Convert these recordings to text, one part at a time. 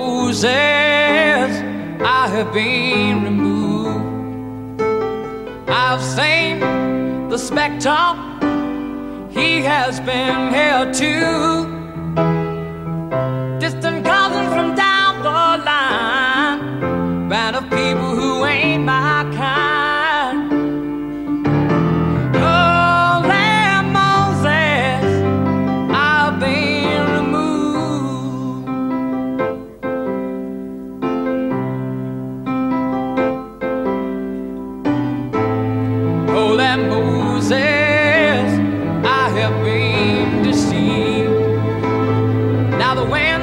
Moses, I have been removed. I've seen the spectre, he has been here too. Now the wind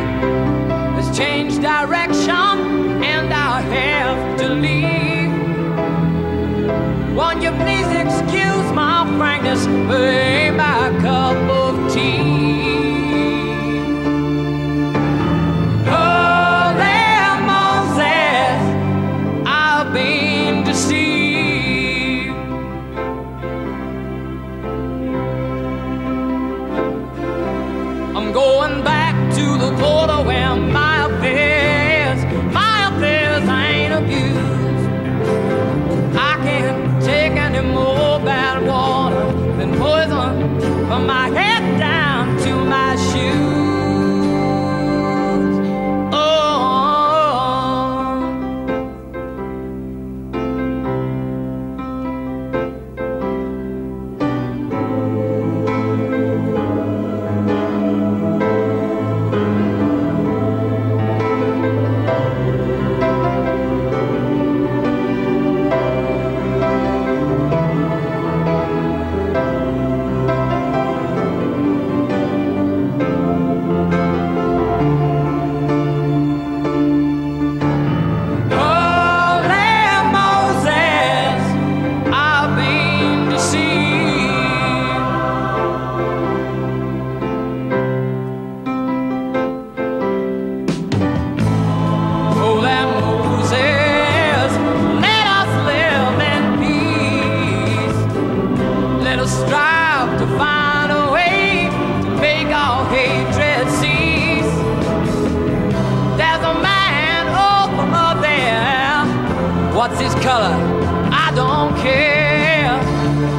has changed direction, and I have to leave. Won't you please excuse my frankness? What's his color? I don't care.